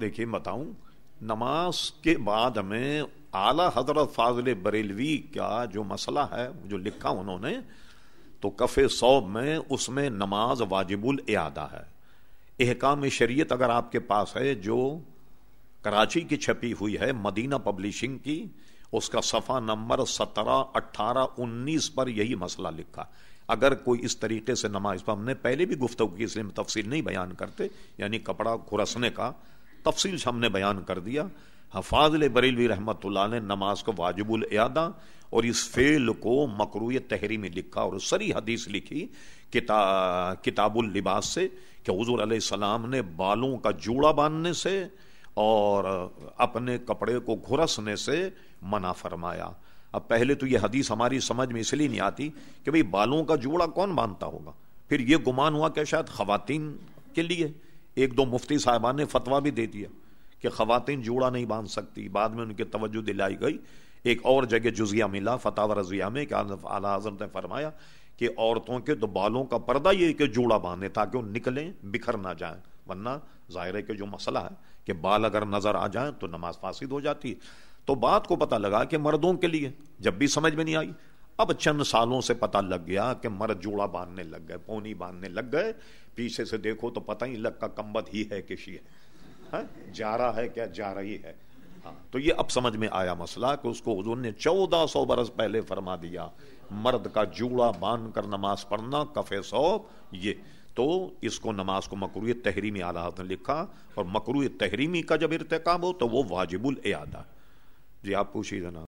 دیکھیے بتاؤں، نماز کے بعد میں اعلی حضرت فاضل بریلوی کا جو مسئلہ ہے، جو لکھا انہوں نے، تو کف صوب میں اس میں نماز واجب الادا ہے۔ احکام شریعت اگر آپ کے پاس ہے، جو کراچی کی چھپی ہوئی ہے، مدینہ پبلشنگ کی، اس کا صفحہ نمبر سترہ، اٹھارہ، انیس پر یہی مسئلہ لکھا۔ اگر کوئی اس طریقے سے نماز پر ہم نے پہلے بھی گفتگو کی، اس لیے تفصیل نہیں بیان کرتے یعنی کپڑا کھرسنے کا تفصیل سے ہم نے بیان کر دیا۔ ہاں، حفاظ بریلوی رحمت اللہ نے نماز کو واجب الادا اور اس فعل کو مکرو تحری میں لکھا اور سری حدیث لکھی کتاب اللباس سے کہ حضور علیہ السلام نے بالوں کا جوڑا باندھنے سے اور اپنے کپڑے کو گھرسنے سے منع فرمایا۔ اب پہلے تو یہ حدیث ہماری سمجھ میں اس لیے نہیں آتی کہ بھئی بالوں کا جوڑا کون باندھتا ہوگا۔ پھر یہ گمان ہوا کہ شاید خواتین کے لیے۔ ایک دو مفتی صاحبان نے فتوا بھی دے دیا کہ خواتین جوڑا نہیں باندھ سکتی۔ بعد میں ان کی توجہ دلائی گئی۔ ایک اور جگہ جزیہ ملا فتح رضیہ میں، کہ اعلیٰ حضرت نے فرمایا کہ عورتوں کے تو بالوں کا پردہ یہ کہ جوڑا باندھے تاکہ وہ نکلیں، بکھر نہ جائیں۔ ورنہ ظاہر ہے کہ جو مسئلہ ہے کہ بال اگر نظر آ جائیں تو نماز فاسد ہو جاتی ہے۔ تو بات کو پتہ لگا کہ مردوں کے لیے جب بھی سمجھ میں نہیں آئی اب چند سالوں سے پتہ لگ گیا کہ مرد جوڑا باندھنے لگ گئے، پونی باندھنے لگ گئے۔ پیچھے سے دیکھو تو پتہ ہی لگ کا کمبت ہی ہے کشی ہے۔ ہاں؟ جا رہا ہے کیا جا رہی ہے؟ ہاں تو یہ اب سمجھ میں آیا مسئلہ کہ اس کو حضور نے چودہ سو برس پہلے فرما دیا، مرد کا جوڑا باندھ کر نماز پڑھنا کفے سوب یہ۔ تو اس کو نماز کو مکرو تحریمی آلہ نے لکھا، اور مکرو تحریمی کا جب ارتکاب ہو تو وہ واجب الادا جی آپ پوچھیے جناب۔